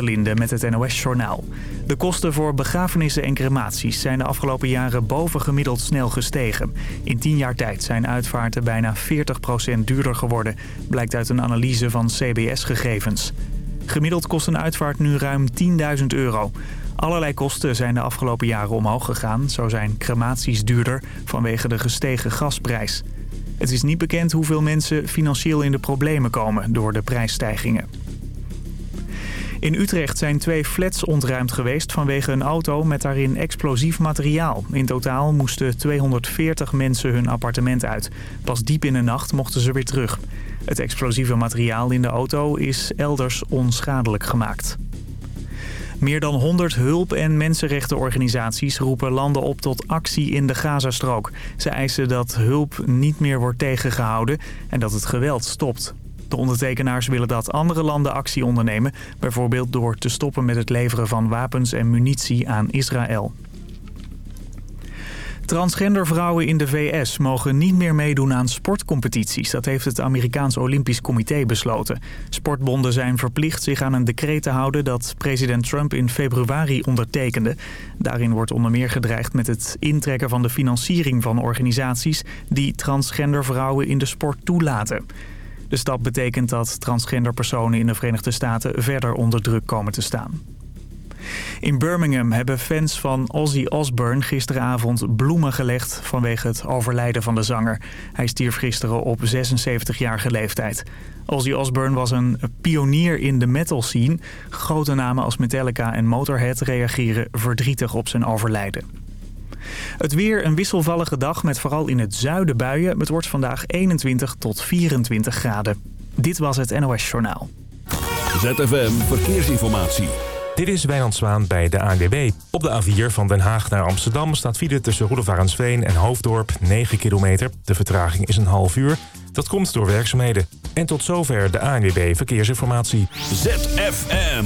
Linde met het NOS-journaal. De kosten voor begrafenissen en crematies zijn de afgelopen jaren bovengemiddeld snel gestegen. In 10 jaar tijd zijn uitvaarten bijna 40% duurder geworden, blijkt uit een analyse van CBS-gegevens. Gemiddeld kost een uitvaart nu ruim 10.000 euro. Allerlei kosten zijn de afgelopen jaren omhoog gegaan. Zo zijn crematies duurder vanwege de gestegen gasprijs. Het is niet bekend hoeveel mensen financieel in de problemen komen door de prijsstijgingen. In Utrecht zijn twee flats ontruimd geweest vanwege een auto met daarin explosief materiaal. In totaal moesten 240 mensen hun appartement uit. Pas diep in de nacht mochten ze weer terug. Het explosieve materiaal in de auto is elders onschadelijk gemaakt. Meer dan 100 hulp- en mensenrechtenorganisaties roepen landen op tot actie in de Gazastrook. Ze eisen dat hulp niet meer wordt tegengehouden en dat het geweld stopt. De ondertekenaars willen dat andere landen actie ondernemen... bijvoorbeeld door te stoppen met het leveren van wapens en munitie aan Israël. Transgender vrouwen in de VS mogen niet meer meedoen aan sportcompetities. Dat heeft het Amerikaans Olympisch Comité besloten. Sportbonden zijn verplicht zich aan een decreet te houden dat president Trump in februari ondertekende. Daarin wordt onder meer gedreigd met het intrekken van de financiering van organisaties die transgender vrouwen in de sport toelaten. De stap betekent dat transgender personen in de Verenigde Staten verder onder druk komen te staan. In Birmingham hebben fans van Ozzy Osbourne gisteravond bloemen gelegd vanwege het overlijden van de zanger. Hij stierf gisteren op 76-jarige leeftijd. Ozzy Osbourne was een pionier in de metal scene. Grote namen als Metallica en Motorhead reageren verdrietig op zijn overlijden. Het weer een wisselvallige dag met vooral in het zuiden buien. Het wordt vandaag 21 tot 24 graden. Dit was het NOS Journaal. ZFM Verkeersinformatie. Dit is Wijnand Zwaan bij de ANWB. Op de A4 van Den Haag naar Amsterdam staat file tussen Roelofarensveen en Hoofddorp 9 kilometer. De vertraging is een half uur. Dat komt door werkzaamheden. En tot zover de ANWB Verkeersinformatie. ZFM.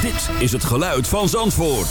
Dit is het geluid van Zandvoort.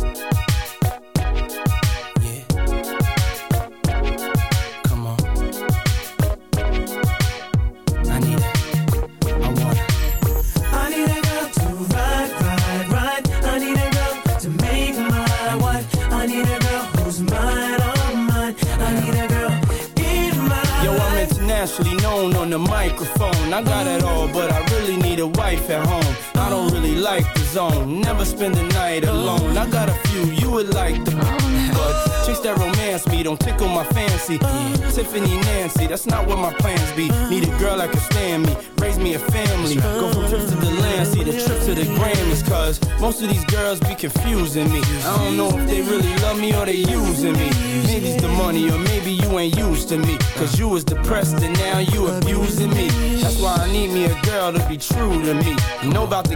On the microphone. I got it all, but I really need a wife at home. I don't really like the zone, never spend the night alone. I got a few you would like the but chase that romance me, don't tickle my fancy. Tiffany Nancy, that's not what my plans be. Need a girl that can stand me, raise me a family. Go from trips to the land, see the trip to the Grammys. Cause most of these girls be confusing me. I don't know if they really love me or they using me. Maybe it's the money or maybe you ain't used to me. Cause you was depressed and now you abusing me. That's why I need me a girl to be true to me. Know about the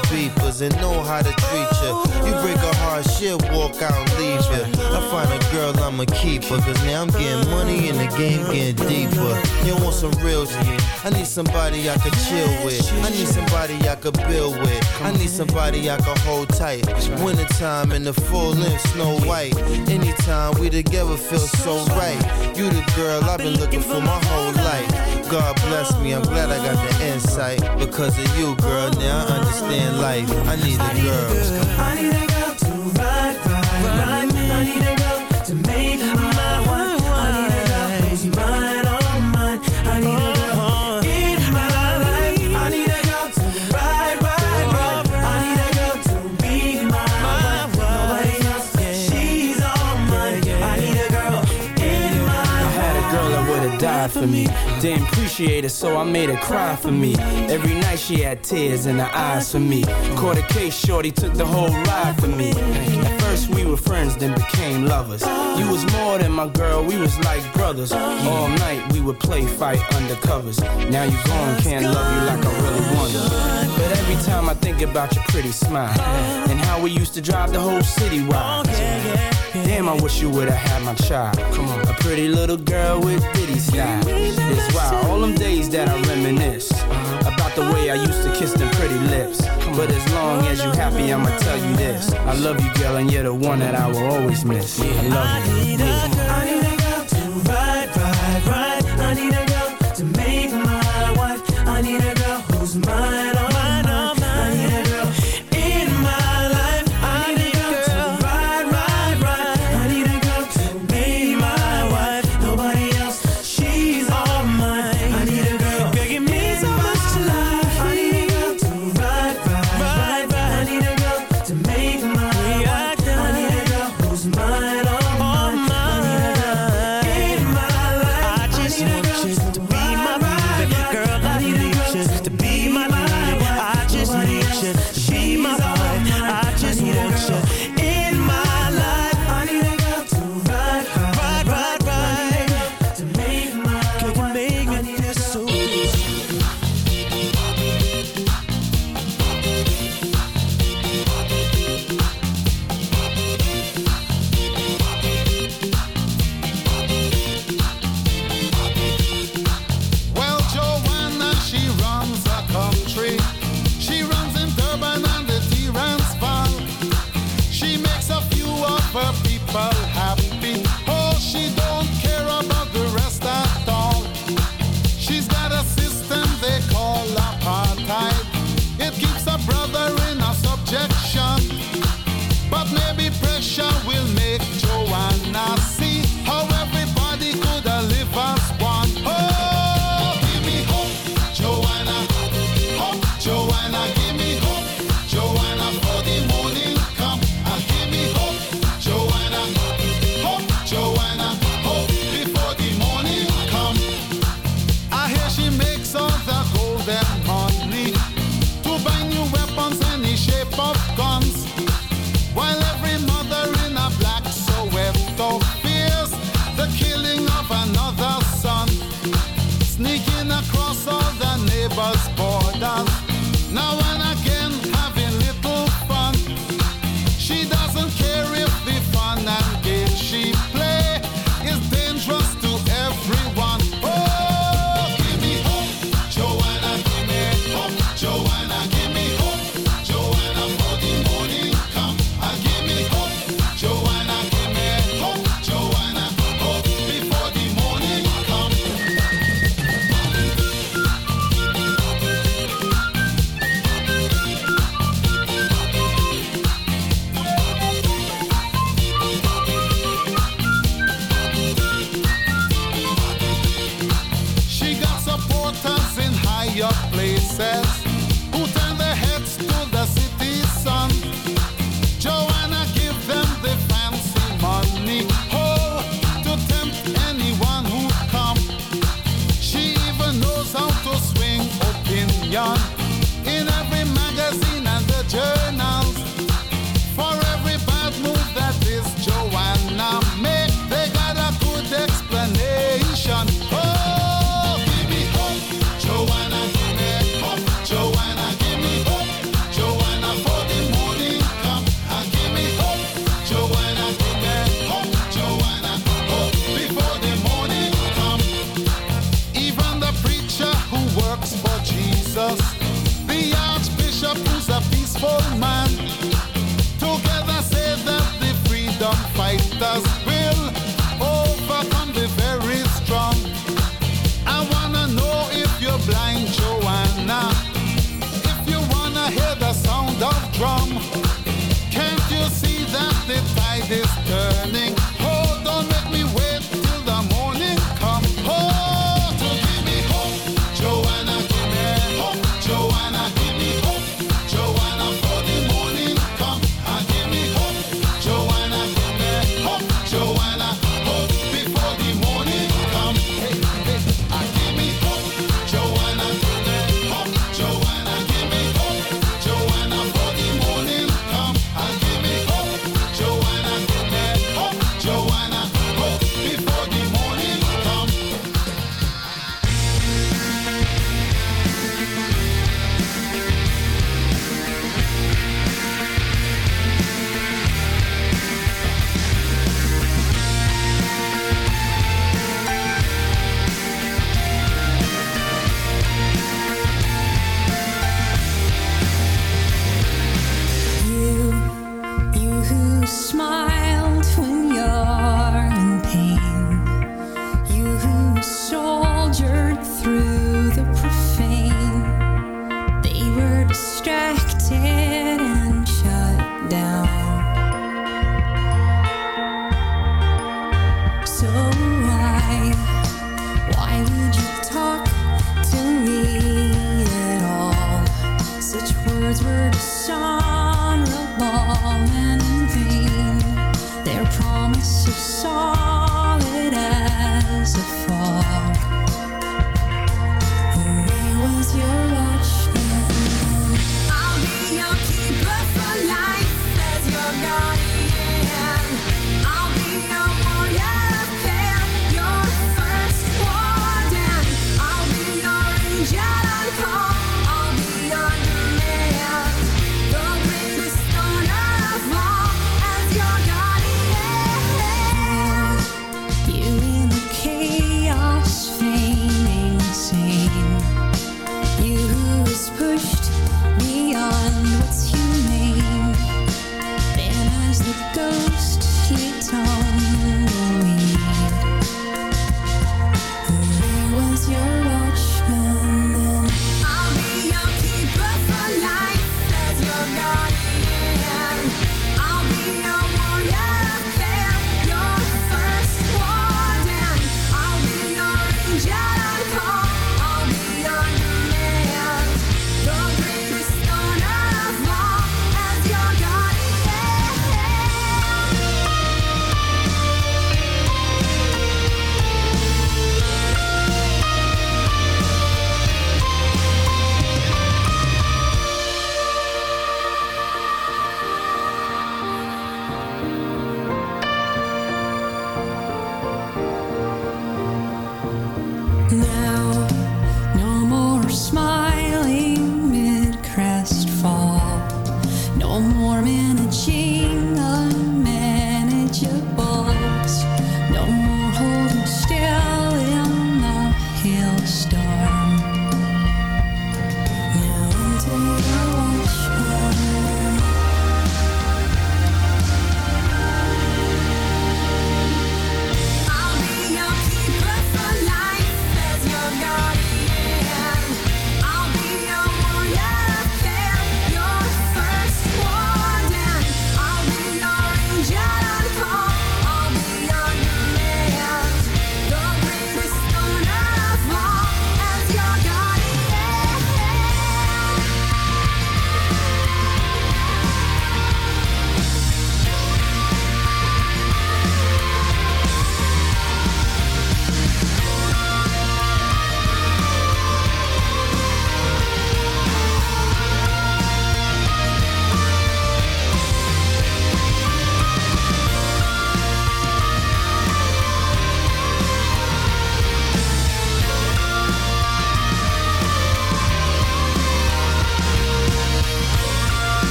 beepers, and know how to treat you. You break a heart, she'll walk out and leave you. I find a girl, I'ma keep her, cause now I'm getting money and the game getting deeper. You want some real shit? I need somebody I could chill with. I need somebody I could build with. I need somebody I could hold tight. Wintertime in the full length, snow white. Anytime we together feel so right. You the girl I've been looking for my whole life. God bless me, I'm glad I got the insight. Because of you, girl, now I understand life. I need a girl. I need a girl to ride, ride, ride me. I need a girl to make my one. I need a girl who's mine, all mine. I need a girl in my life. I need a girl to ride, ride, ride. I need a girl to be my. Nobody else, she's all mine. I need a girl in my life. I had a girl that would've died for me. Damn appreciate her, so I made her cry for me. Every night she had tears in her eyes for me. Caught a case, shorty took the whole ride for me we were friends, then became lovers. You was more than my girl, we was like brothers. All night we would play fight undercovers. Now you gone, can't love you like I really wanted. But every time I think about your pretty smile and how we used to drive the whole city wild. Damn, I wish you would've had my child. Come on, a pretty little girl with ditty style. It's why all them days that I reminisce. About the way I used to kiss them pretty lips. But as long as you happy, I'ma tell you this. I love you, girl, and you're the one that I will always miss. I love you. I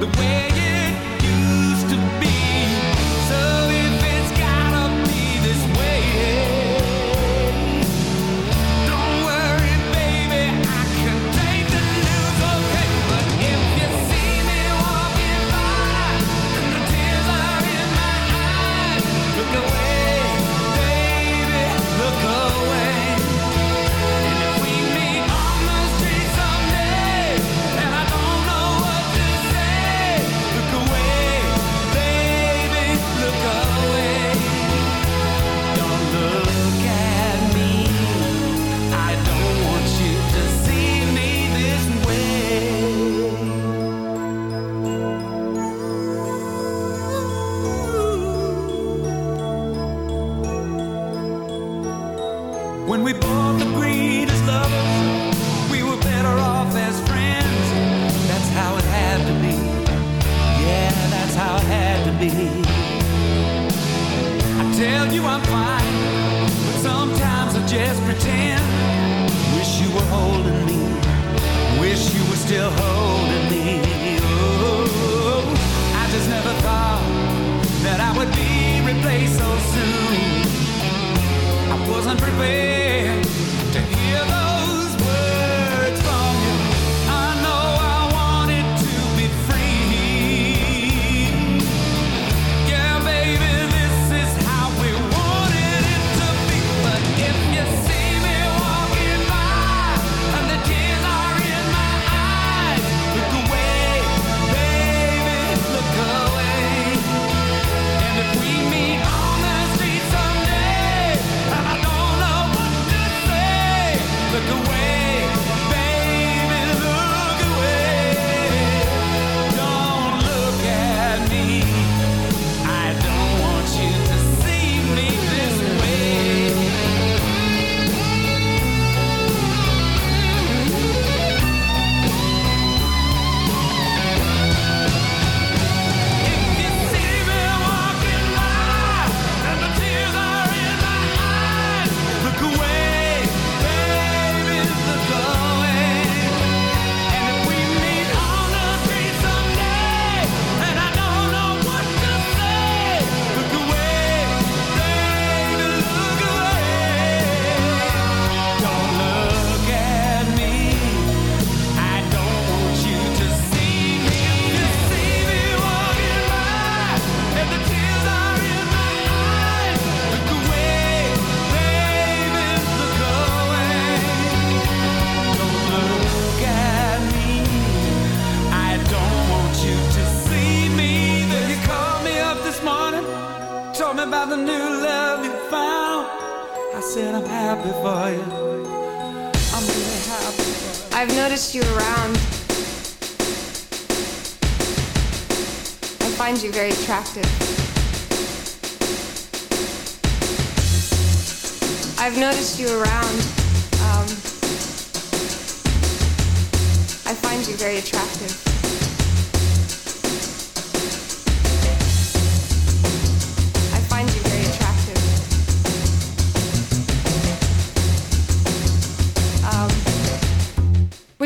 the way said I'm happy for you. I'm really happy. I've noticed you around. I find you very attractive. I've noticed you around. Um, I find you very attractive.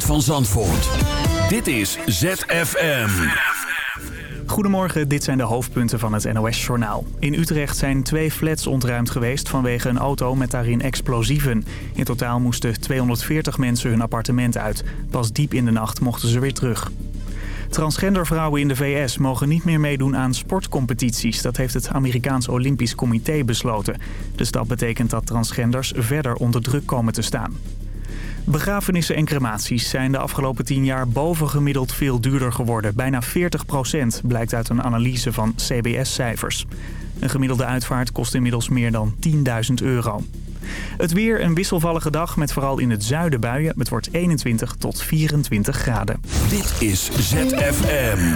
Geluid van Zandvoort. Dit is ZFM. Goedemorgen, dit zijn de hoofdpunten van het NOS-journaal. In Utrecht zijn twee flats ontruimd geweest vanwege een auto met daarin explosieven. In totaal moesten 240 mensen hun appartement uit. Pas diep in de nacht mochten ze weer terug. Transgender vrouwen in de VS mogen niet meer meedoen aan sportcompetities. Dat heeft het Amerikaans Olympisch Comité besloten. Dus dat betekent dat transgenders verder onder druk komen te staan. Begrafenissen en crematies zijn de afgelopen 10 jaar bovengemiddeld veel duurder geworden. Bijna 40% blijkt uit een analyse van CBS-cijfers. Een gemiddelde uitvaart kost inmiddels meer dan 10.000 euro. Het weer een wisselvallige dag met vooral in het zuiden buien. Het wordt 21 tot 24 graden. Dit is ZFM.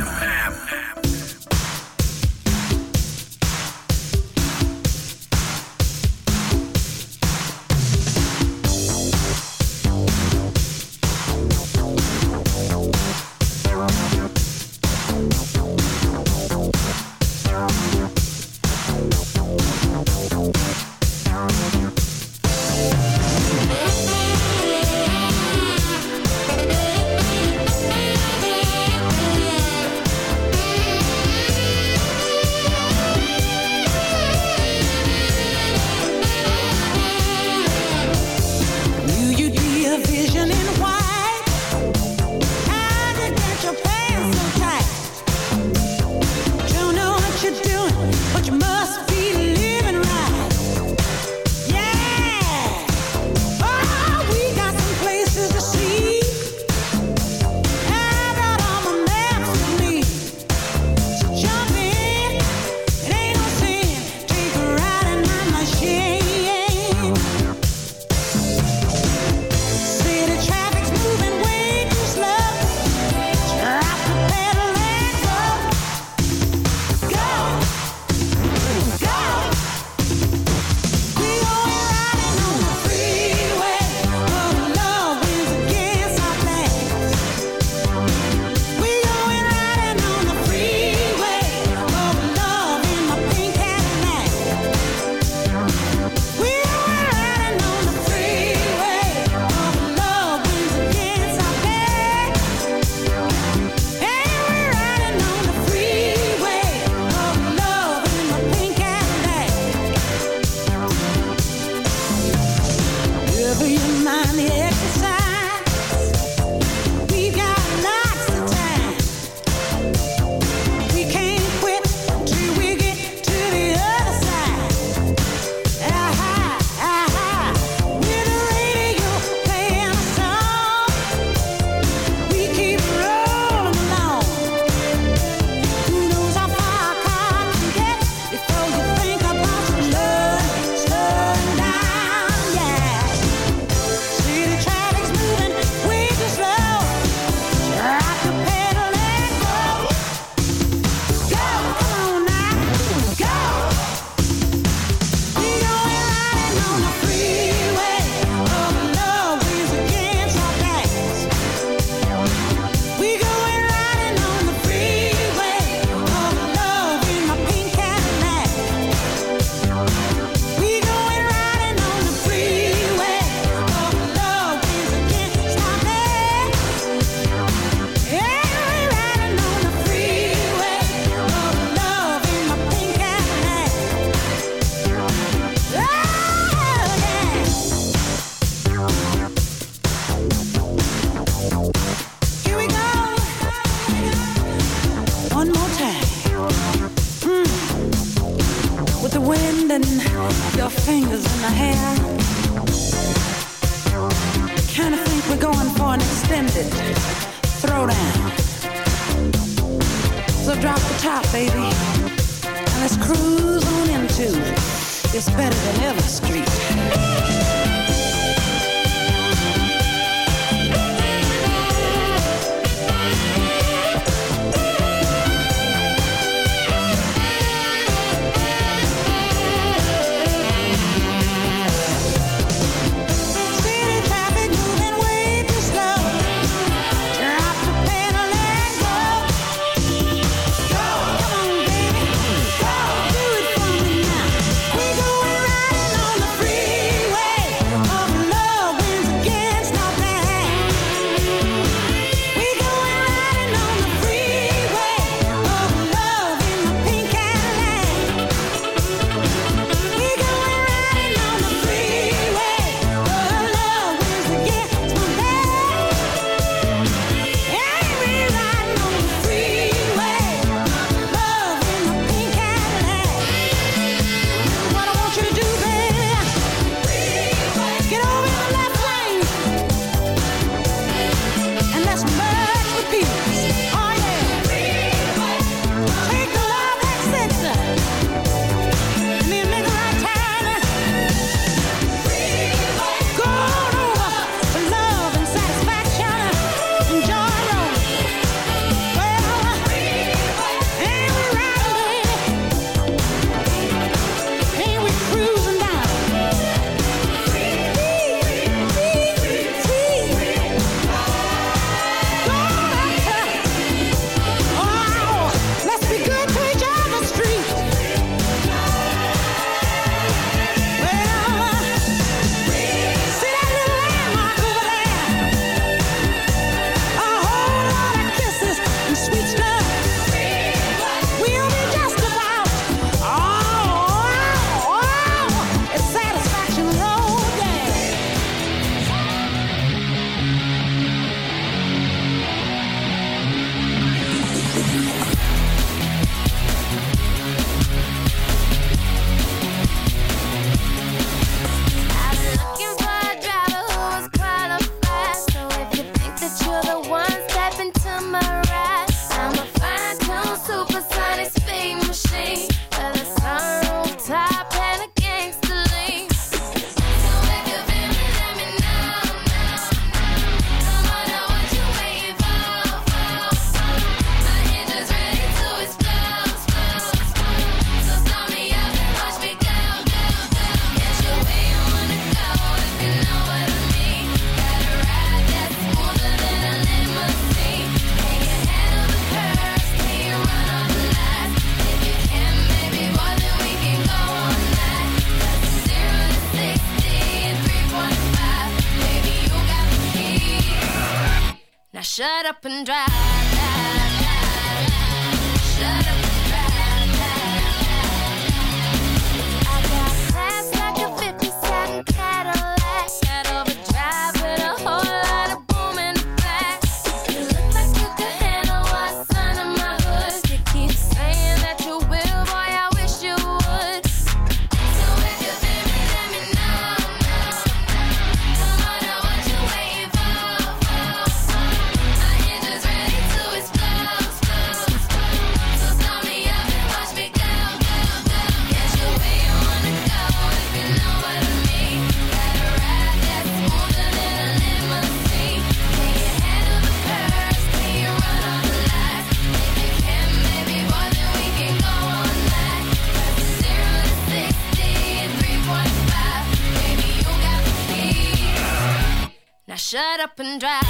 Shut up and drive.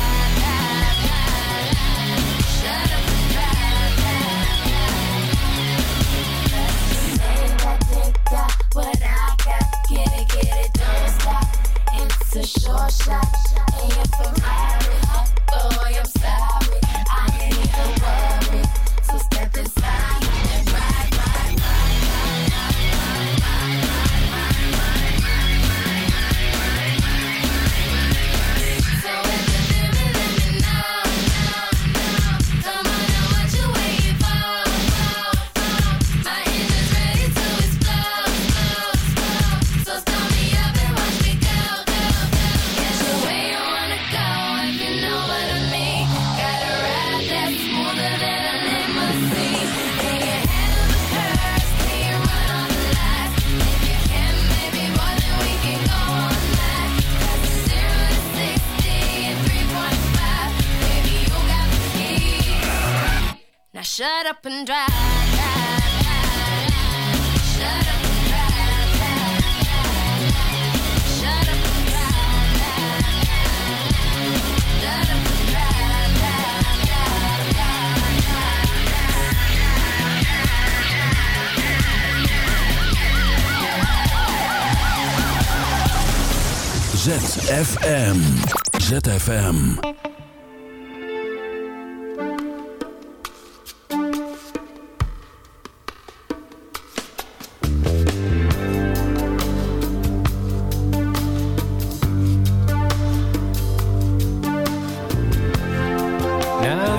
What I got, get it, get it, don't stop. It's a short shot, and you're Ferrari. Boy, I'm. Drive, drive, drive, ZFM. ZFM.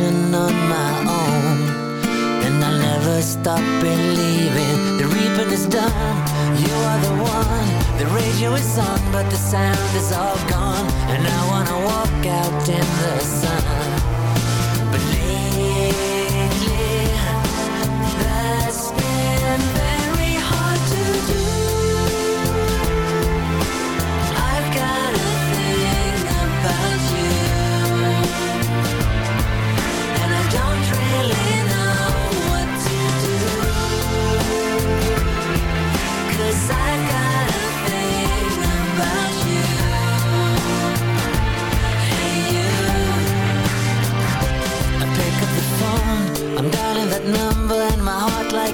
on my own. And I'll never stop believing The reaping is done. You are the one The radio is on But the sound is all gone. And I wanna walk out in the sun.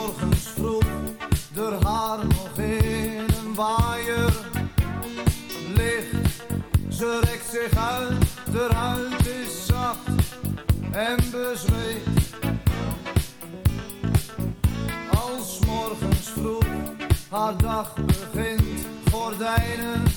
morgens vroeg, er haar nog in een waaier ligt. Ze rekt zich uit, de huid is zacht en bezweet. Als morgens vroeg haar dag begint, gordijnen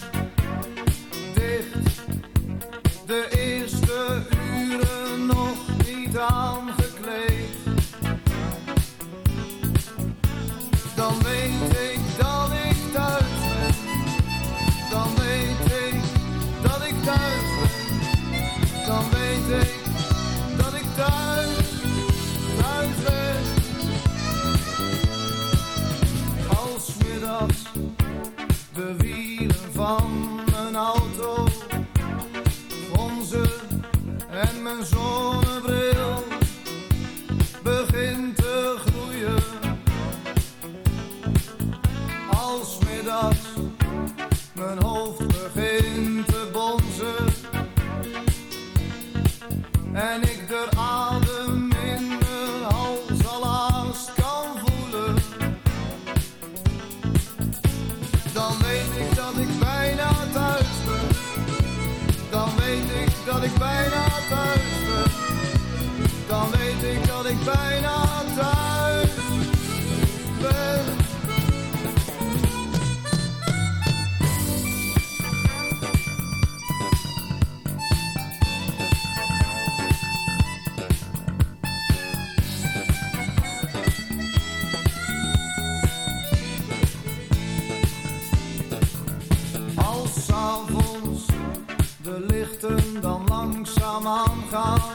de lichten dan langzaam aangaan.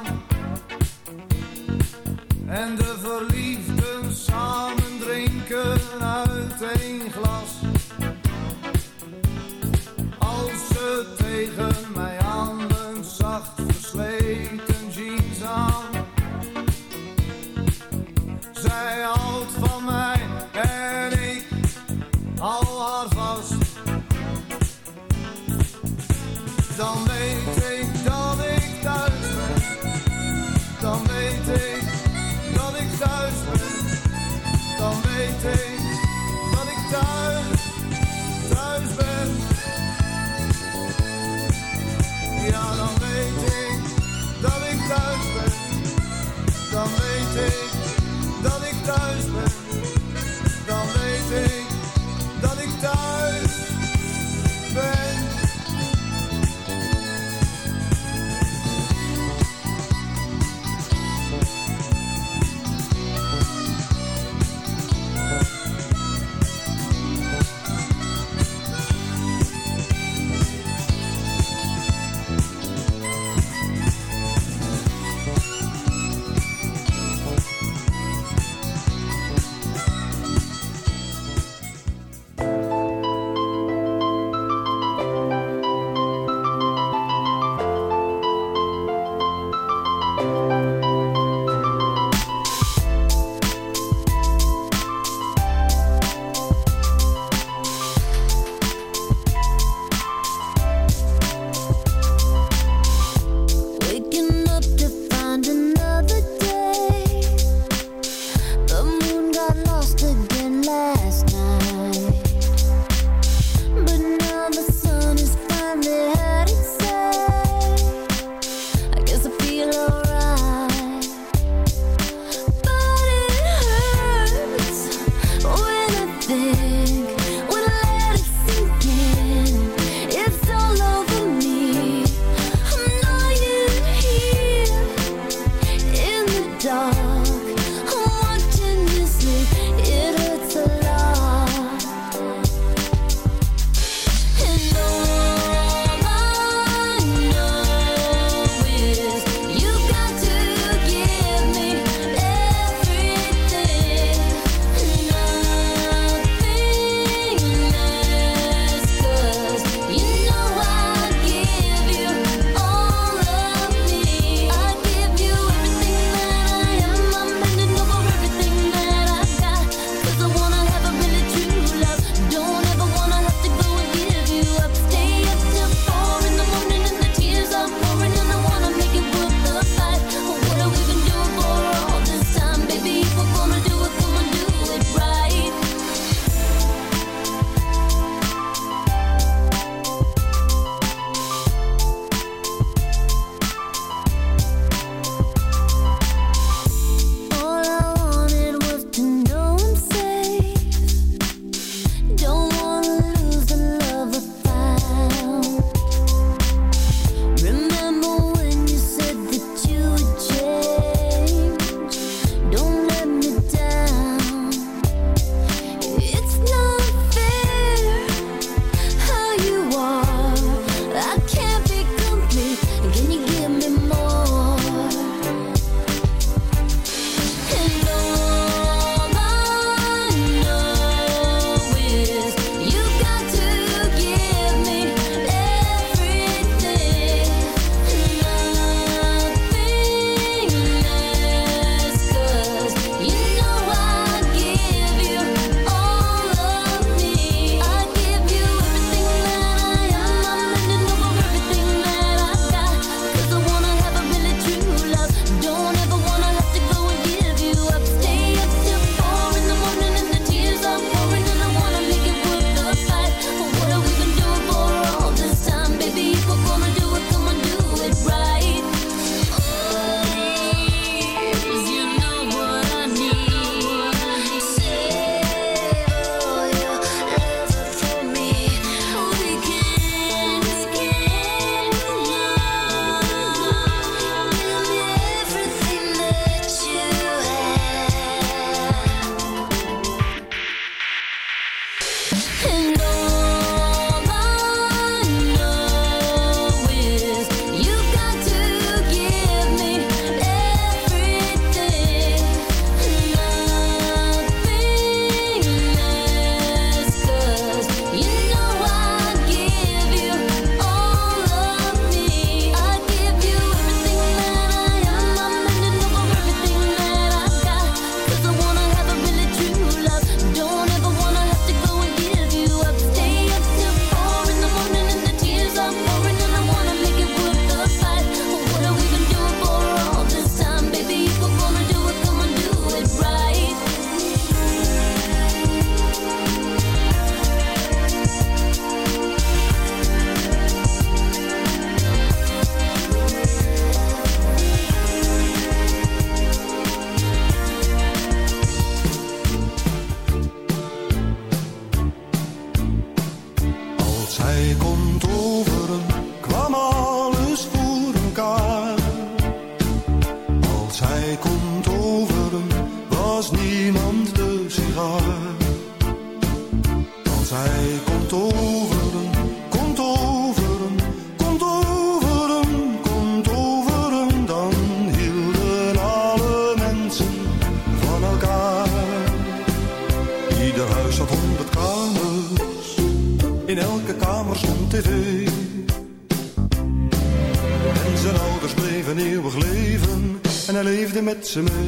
to